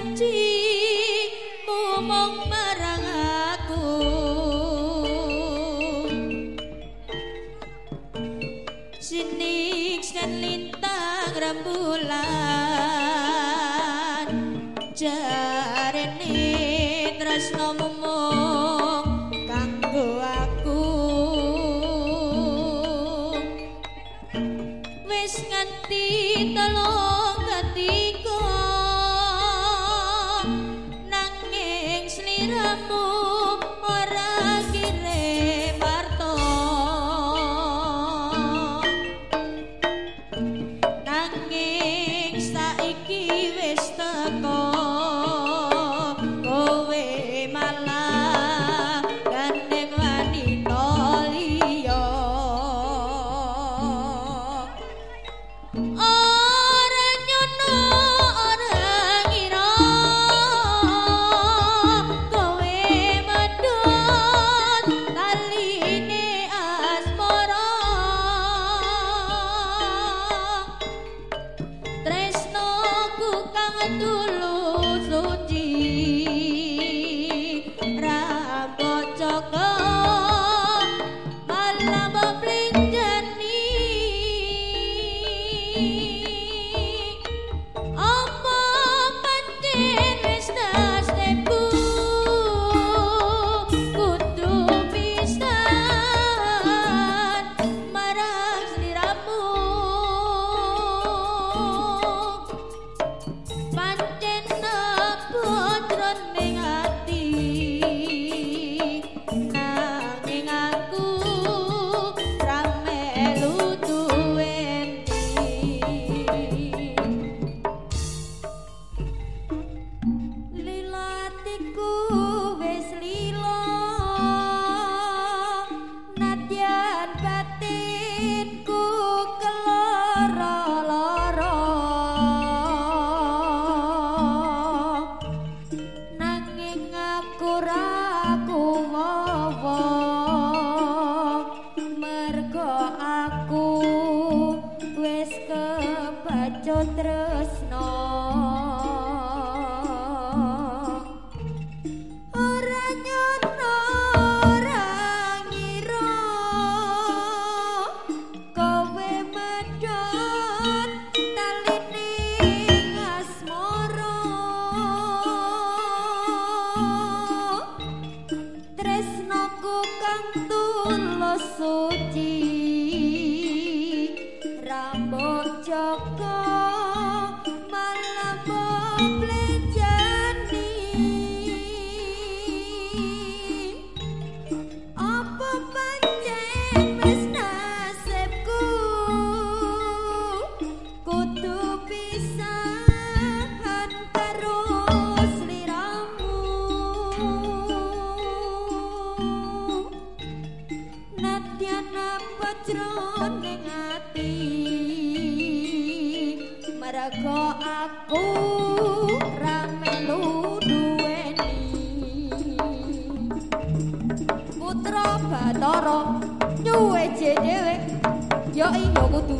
janji omong marang aku. Sinik sen lintang rembulan. Jarene tresno mumu todo lo Rambok joko malam poplek jroning ati mergo aku ra melu duweni. Putra batara nyuwe dhewe yo ing kudu